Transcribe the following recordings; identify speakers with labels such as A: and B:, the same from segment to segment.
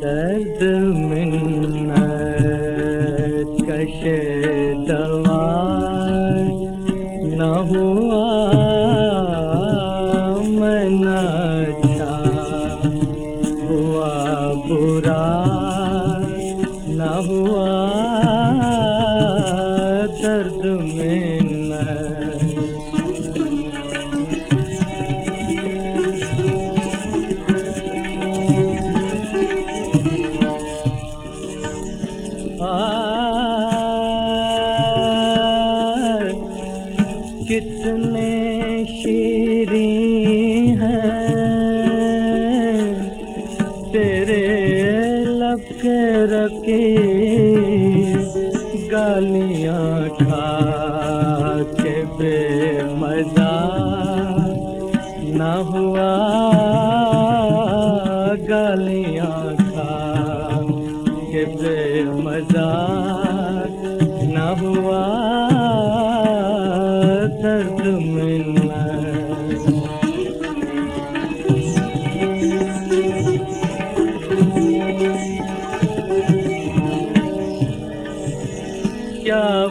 A: درد منت کش دوا نہ ہوا منا اچھا، ہوا برا نہ ہوا کتنے شیریں ہیں تیرے لب کے رکے گالیاں کھا کے بے مزہ نہ ہوا گالیاں کھا کے بے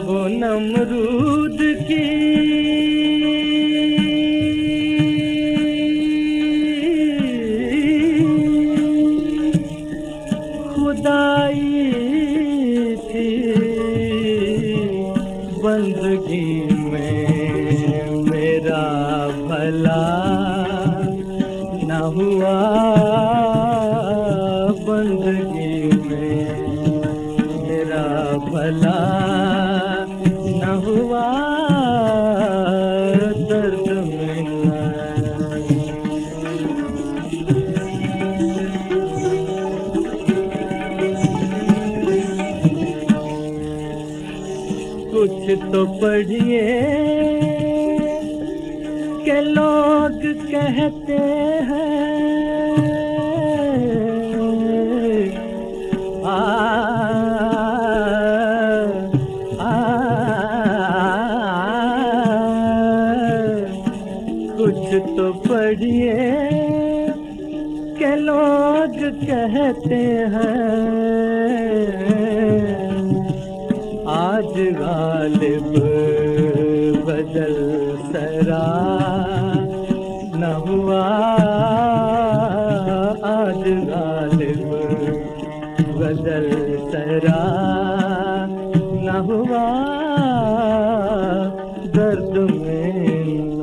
A: وہ نمرود کی خدائی تھی بندگی میں بھلا نہ ہوا بندگی میں میرا بھلا نہ ہوا درد ملنا کچھ تو پڑھیے۔ کہ لوگ کہتے ہیں آ کچھ تو پڑھیے کہ لوگ کہتے ہیں بدل سرا نہ ہوا درد میں